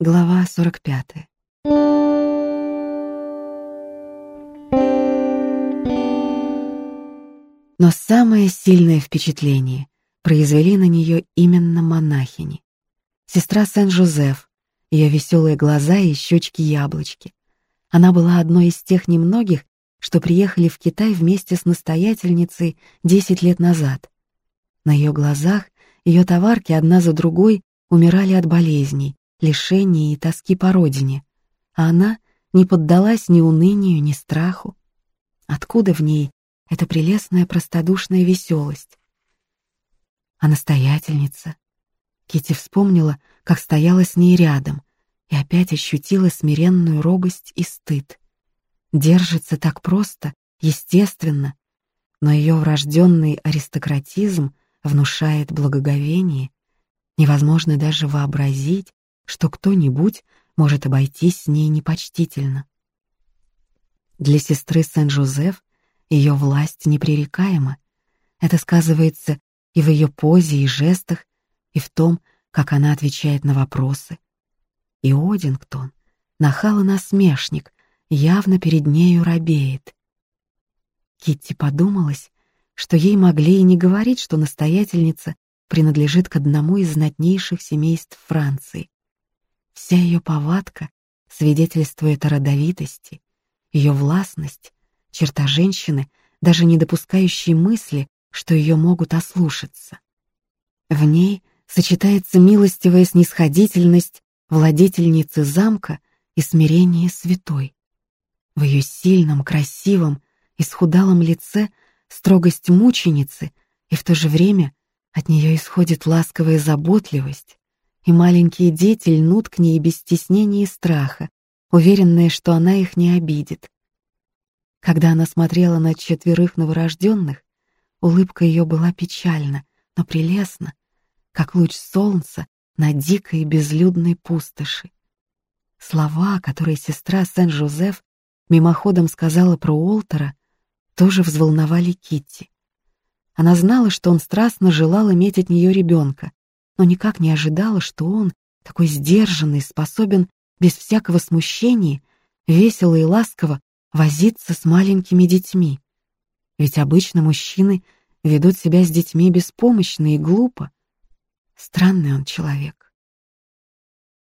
Глава 45. Но самое сильное впечатление произвели на нее именно монахини. Сестра Сен-Жозеф, ее веселые глаза и щечки-яблочки. Она была одной из тех немногих, что приехали в Китай вместе с настоятельницей 10 лет назад. На ее глазах ее товарки одна за другой умирали от болезней, лишений и тоски по родине, а она не поддалась ни унынию, ни страху. Откуда в ней эта прелестная простодушная веселость? А настоятельница? Кити вспомнила, как стояла с ней рядом, и опять ощутила смиренную робость и стыд. Держится так просто, естественно, но ее врожденный аристократизм внушает благоговение. Невозможно даже вообразить, что кто-нибудь может обойтись с ней непочтительно. Для сестры Сен-Жозеф ее власть непререкаема. Это сказывается и в ее позе и жестах, и в том, как она отвечает на вопросы. И Одингтон, нахал и насмешник, явно перед нею робеет. Китти подумалась, что ей могли и не говорить, что настоятельница принадлежит к одному из знатнейших семейств Франции. Вся ее повадка свидетельствует о родовитости, ее властность, черта женщины, даже не допускающей мысли, что ее могут ослушаться. В ней сочетается милостивая снисходительность владетельницы замка и смирение святой. В ее сильном, красивом, исхудалом лице строгость мученицы, и в то же время от нее исходит ласковая заботливость, и маленькие дети льнут к ней без стеснения и страха, уверенные, что она их не обидит. Когда она смотрела на четверых новорожденных, улыбка ее была печальна, но прелестна, как луч солнца на дикой и безлюдной пустоши. Слова, которые сестра Сен-Жозеф мимоходом сказала про Уолтера, тоже взволновали Китти. Она знала, что он страстно желал иметь от нее ребенка, но никак не ожидала, что он, такой сдержанный, способен без всякого смущения, весело и ласково возиться с маленькими детьми. Ведь обычно мужчины ведут себя с детьми беспомощно и глупо. Странный он человек.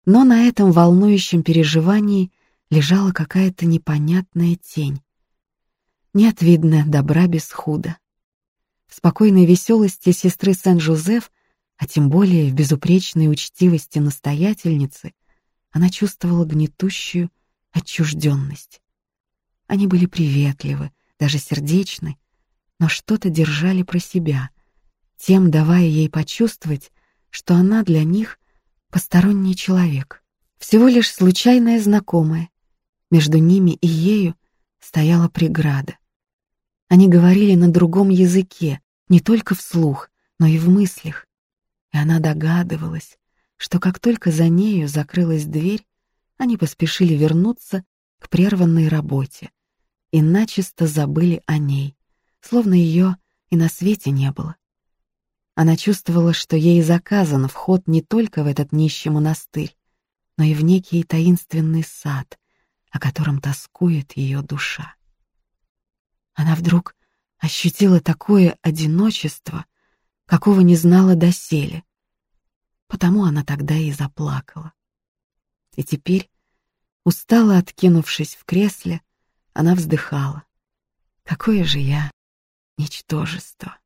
Но на этом волнующем переживании лежала какая-то непонятная тень. Нет, видно, добра без худа. В спокойной веселости сестры Сен-Жозеф а тем более в безупречной учтивости настоятельницы, она чувствовала гнетущую отчужденность. Они были приветливы, даже сердечны, но что-то держали про себя, тем давая ей почувствовать, что она для них посторонний человек, всего лишь случайная знакомая. Между ними и ею стояла преграда. Они говорили на другом языке, не только вслух, но и в мыслях и она догадывалась, что как только за нею закрылась дверь, они поспешили вернуться к прерванной работе и начисто забыли о ней, словно ее и на свете не было. Она чувствовала, что ей заказан вход не только в этот нищий монастырь, но и в некий таинственный сад, о котором тоскует ее душа. Она вдруг ощутила такое одиночество, какого не знала доселе. Потому она тогда и заплакала. И теперь, устало откинувшись в кресле, она вздыхала. Какое же я ничтожество!